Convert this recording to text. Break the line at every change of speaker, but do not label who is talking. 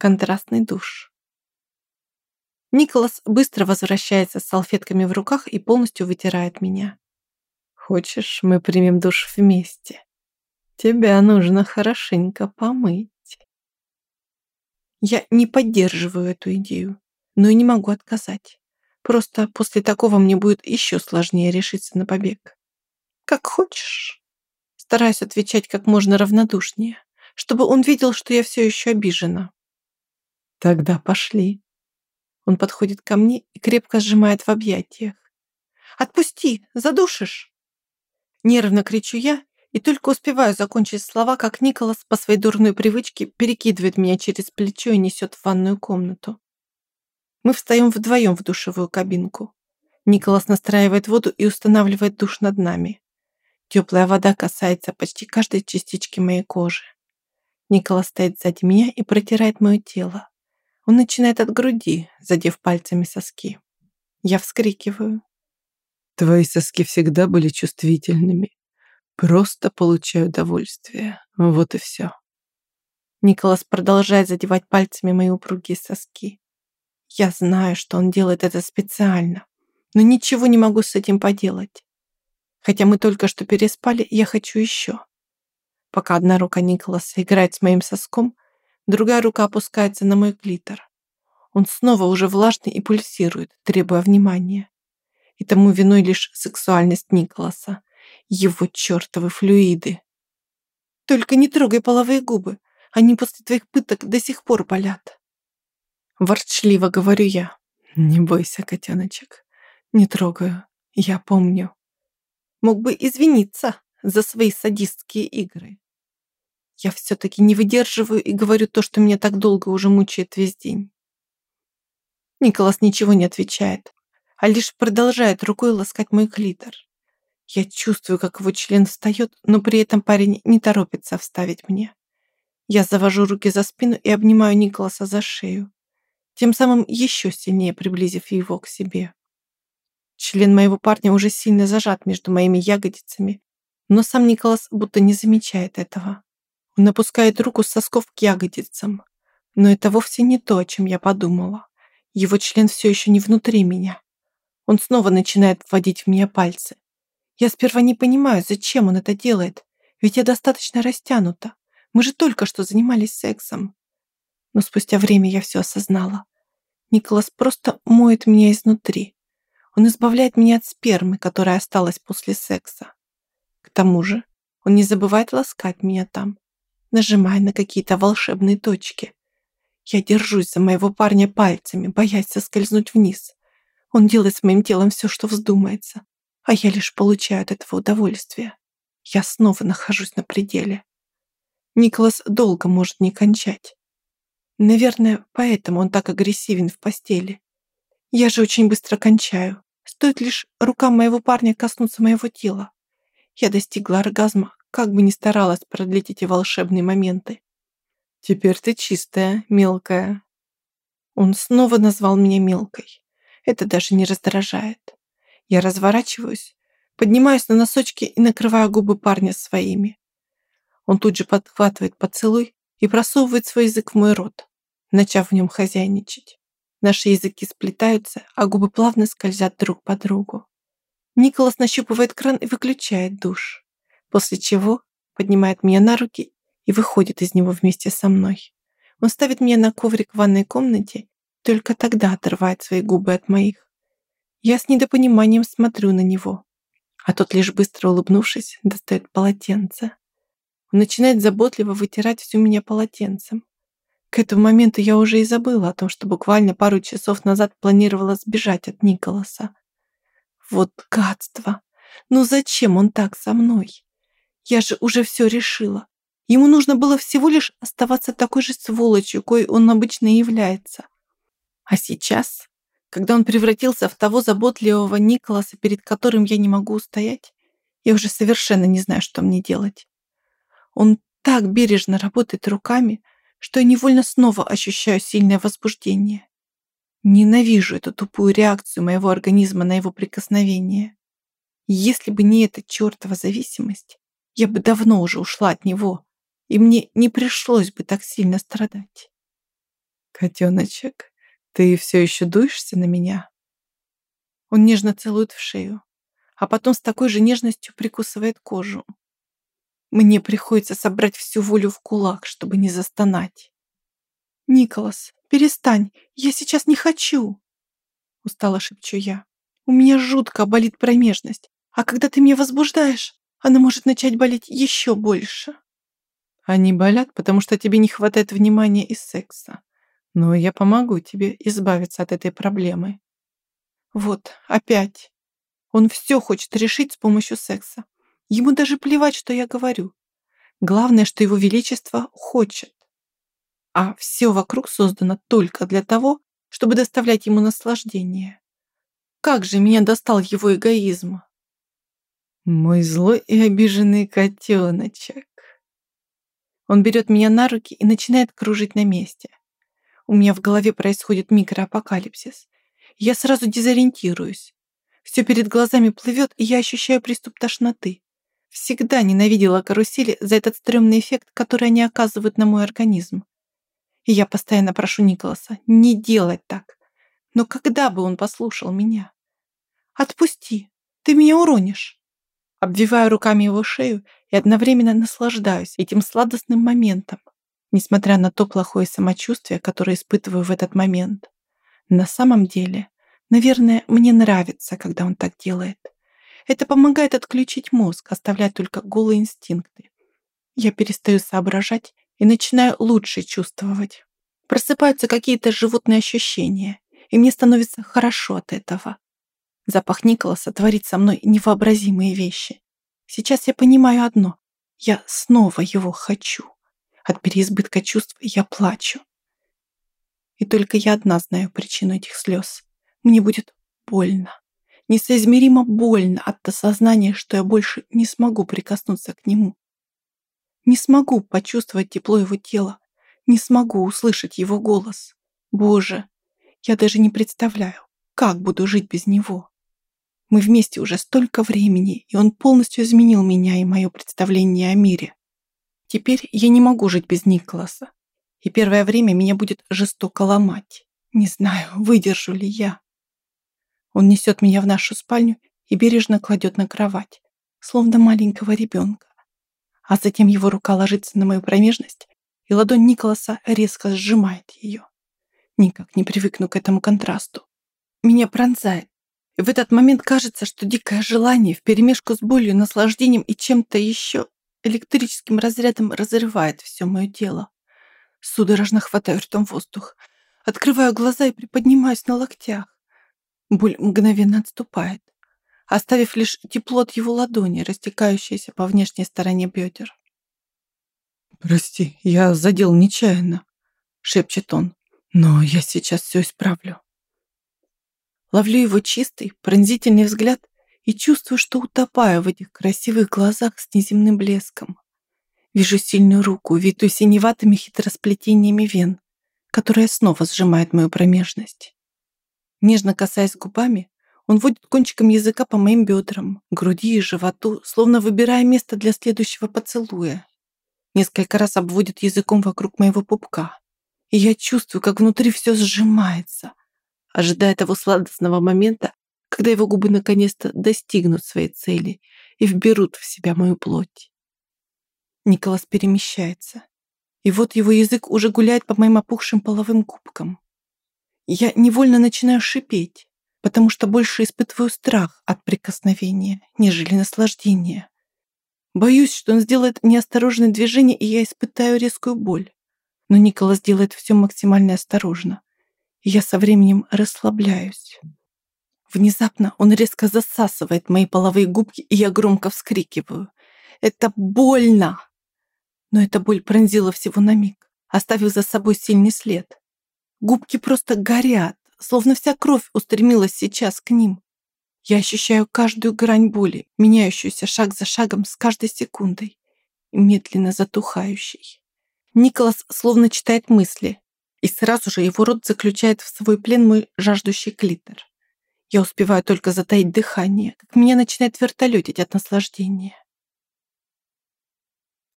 Контрастный душ. Николас быстро возвращается с салфетками в руках и полностью вытирает меня. Хочешь, мы примем душ вместе? Тебя нужно хорошенько помыть. Я не поддерживаю эту идею, но и не могу отказать. Просто после такого мне будет еще сложнее решиться на побег. Как хочешь. Стараюсь отвечать как можно равнодушнее, чтобы он видел, что я все еще обижена. Тогда пошли. Он подходит ко мне и крепко сжимает в объятиях. «Отпусти! Задушишь!» Нервно кричу я и только успеваю закончить слова, как Николас по своей дурной привычке перекидывает меня через плечо и несет в ванную комнату. Мы встаем вдвоем в душевую кабинку. Николас настраивает воду и устанавливает душ над нами. Теплая вода касается почти каждой частички моей кожи. Николас стоит сзади меня и протирает мое тело. Он начинает от груди, задев пальцами соски. Я вскрикиваю.
Твои соски всегда были чувствительными. Просто получаю удовольствие. Вот и все.
Николас продолжает задевать пальцами мои упругие соски. Я знаю, что он делает это специально, но ничего не могу с этим поделать. Хотя мы только что переспали, я хочу еще. Пока одна рука Николаса играет с моим соском, Другая рука опускается на мой клитор. Он снова уже влажный и пульсирует, требуя внимания. И тому виной лишь сексуальность Николаса, его чертовы флюиды. Только не трогай половые губы, они после твоих пыток до сих пор болят. Ворчливо говорю я.
Не бойся, котеночек, не трогаю, я помню.
Мог бы извиниться за свои садистские игры. Я все-таки не выдерживаю и говорю то, что меня так долго уже мучает весь день. Николас ничего не отвечает, а лишь продолжает рукой ласкать мой клитор. Я чувствую, как его член встает, но при этом парень не торопится вставить мне. Я завожу руки за спину и обнимаю Николаса за шею, тем самым еще сильнее приблизив его к себе. Член моего парня уже сильно зажат между моими ягодицами, но сам Николас будто не замечает этого. Он опускает руку с сосков к ягодицам. Но это вовсе не то, о чем я подумала. Его член все еще не внутри меня. Он снова начинает вводить в меня пальцы. Я сперва не понимаю, зачем он это делает, ведь я достаточно растянута. Мы же только что занимались сексом. Но спустя время я все осознала. Николас просто моет меня изнутри. Он избавляет меня от спермы, которая осталась после секса. К тому же он не забывает ласкать меня там, нажимая на какие-то волшебные точки. Я держусь за моего парня пальцами, боясь соскользнуть вниз. Он делает с моим телом все, что вздумается, а я лишь получаю от этого удовольствие. Я снова нахожусь на пределе. Николас долго может не кончать. Наверное, поэтому он так агрессивен в постели. Я же очень быстро кончаю. Стоит лишь рукам моего парня коснуться моего тела. Я достигла оргазма как бы ни старалась продлить эти волшебные моменты. «Теперь ты чистая, мелкая». Он снова назвал меня мелкой. Это даже не раздражает. Я разворачиваюсь, поднимаюсь на носочки и накрываю губы парня своими. Он тут же подхватывает поцелуй и просовывает свой язык в мой рот, начав в нем хозяйничать. Наши языки сплетаются, а губы плавно скользят друг по другу. Николас нащупывает кран и выключает душ после чего поднимает меня на руки и выходит из него вместе со мной. Он ставит меня на коврик в ванной комнате, только тогда отрывает свои губы от моих. Я с недопониманием смотрю на него, а тот лишь быстро улыбнувшись, достает полотенце. Он начинает заботливо вытирать всю меня полотенцем. К этому моменту я уже и забыла о том, что буквально пару часов назад планировала сбежать от Николаса. Вот гадство! Ну зачем он так со мной? Я же уже все решила. Ему нужно было всего лишь оставаться такой же сволочью, кой он обычно является. А сейчас, когда он превратился в того заботливого Николаса, перед которым я не могу устоять, я уже совершенно не знаю, что мне делать. Он так бережно работает руками, что я невольно снова ощущаю сильное возбуждение. Ненавижу эту тупую реакцию моего организма на его прикосновение. Если бы не эта чертова зависимость, я бы давно уже ушла от него, и мне не пришлось бы так сильно страдать.
Котеночек, ты все еще дуешься на меня?
Он нежно целует в шею, а потом с такой же нежностью прикусывает кожу. Мне приходится собрать всю волю в кулак, чтобы не застонать. «Николас, перестань, я сейчас не хочу!» Устало шепчу я. «У меня жутко болит промежность, а когда ты меня возбуждаешь, она может начать болеть еще больше».
Они болят, потому что тебе не хватает внимания и секса. Но я помогу тебе избавиться от этой проблемы.
Вот, опять. Он все хочет решить с помощью секса. Ему даже плевать, что я говорю. Главное, что его величество хочет. А все вокруг создано только для того, чтобы доставлять ему наслаждение. Как же меня достал его эгоизм.
Мой злой и обиженный котеночек.
Он берет меня на руки и начинает кружить на месте. У меня в голове происходит микроапокалипсис. Я сразу дезориентируюсь. Все перед глазами плывет, и я ощущаю приступ тошноты. Всегда ненавидела карусели за этот стрёмный эффект, который они оказывают на мой организм. И я постоянно прошу Николаса не делать так. Но когда бы он послушал меня? Отпусти, ты меня уронишь. Обвиваю руками его шею и одновременно наслаждаюсь этим сладостным моментом, несмотря на то плохое самочувствие, которое испытываю в этот момент. На самом деле, наверное, мне нравится, когда он так делает. Это помогает отключить мозг, оставлять только голые инстинкты. Я перестаю соображать и начинаю лучше чувствовать. Просыпаются какие-то животные ощущения, и мне становится хорошо от этого. Запах Николаса творит со мной невообразимые вещи. Сейчас я понимаю одно. Я снова его хочу. От переизбытка чувств я плачу. И только я одна знаю причину этих слез. Мне будет больно. Несоизмеримо больно от осознания, что я больше не смогу прикоснуться к нему. Не смогу почувствовать тепло его тела, не смогу услышать его голос. Боже, я даже не представляю, как буду жить без него. Мы вместе уже столько времени, и он полностью изменил меня и мое представление о мире. Теперь я не могу жить без Николаса, и первое время меня будет жестоко ломать. Не знаю, выдержу ли я. Он несет меня в нашу спальню и бережно кладет на кровать, словно маленького ребенка а затем его рука ложится на мою промежность, и ладонь Николаса резко сжимает ее. Никак не привыкну к этому контрасту. Меня пронзает. И в этот момент кажется, что дикое желание вперемешку с болью, наслаждением и чем-то еще электрическим разрядом разрывает все мое тело. Судорожно хватаю ртом воздух. Открываю глаза и приподнимаюсь на локтях. Боль мгновенно отступает оставив лишь тепло от его ладони, растекающееся по внешней стороне бедер.
«Прости, я задел нечаянно», — шепчет он, «но я сейчас все исправлю».
Ловлю его чистый, пронзительный взгляд и чувствую, что утопаю в этих красивых глазах с неземным блеском. Вижу сильную руку, витую синеватыми хитросплетениями вен, которая снова сжимает мою промежность. Нежно касаясь губами, он водит кончиком языка по моим бедрам, груди и животу, словно выбирая место для следующего поцелуя. Несколько раз обводит языком вокруг моего пупка. И я чувствую, как внутри все сжимается, ожидая того сладостного момента, когда его губы наконец-то достигнут своей цели и вберут в себя мою плоть. Николас перемещается. И вот его язык уже гуляет по моим опухшим половым губкам. Я невольно начинаю шипеть потому что больше испытываю страх от прикосновения, нежели наслаждение. Боюсь, что он сделает неосторожное движение, и я испытаю резкую боль. Но Николас делает все максимально осторожно, и я со временем расслабляюсь. Внезапно он резко засасывает мои половые губки, и я громко вскрикиваю. «Это больно!» Но эта боль пронзила всего на миг, оставив за собой сильный след. Губки просто горят, словно вся кровь устремилась сейчас к ним. Я ощущаю каждую грань боли, меняющуюся шаг за шагом с каждой секундой, медленно затухающей. Николас словно читает мысли, и сразу же его рот заключает в свой плен мой жаждущий клитор. Я успеваю только затаить дыхание, как меня начинает вертолетить от наслаждения.